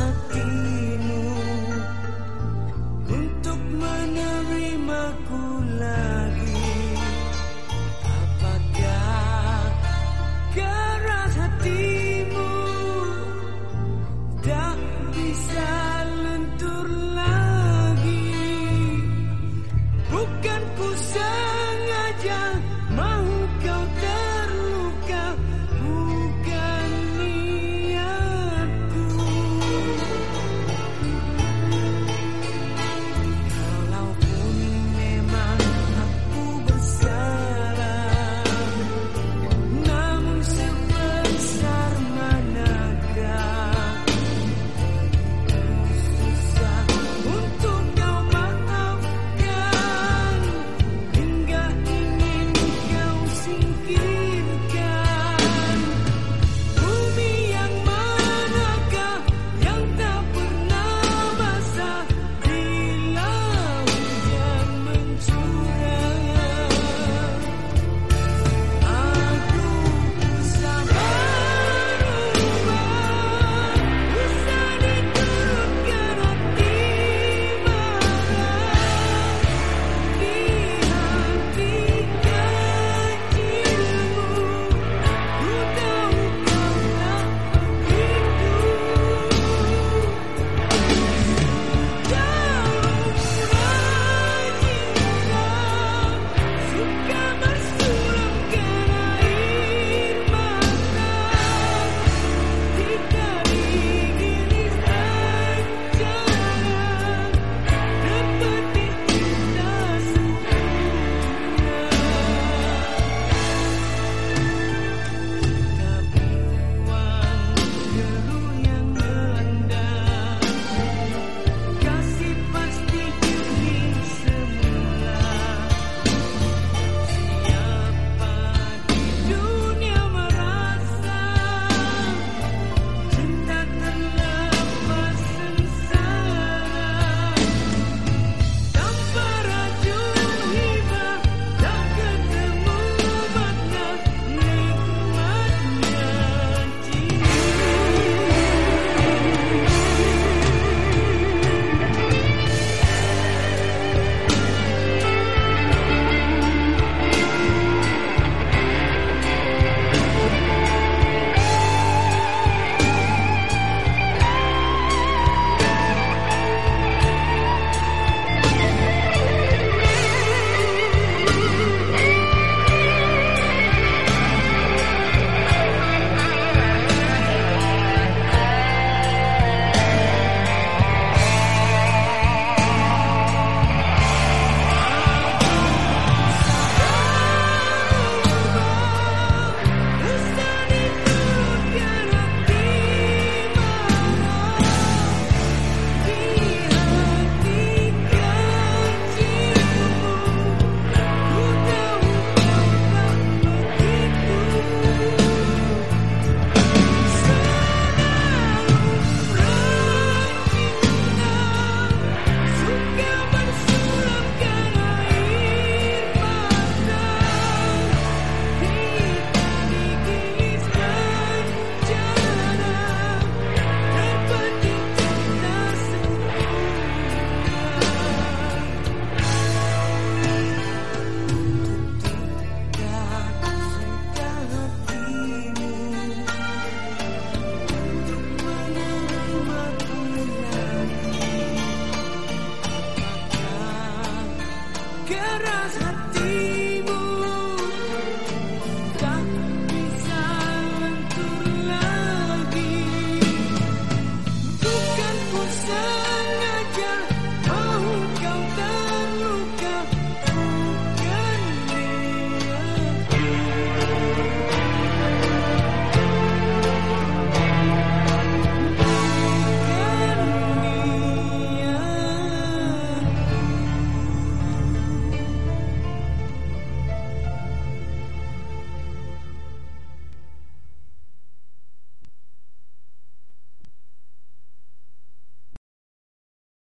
hati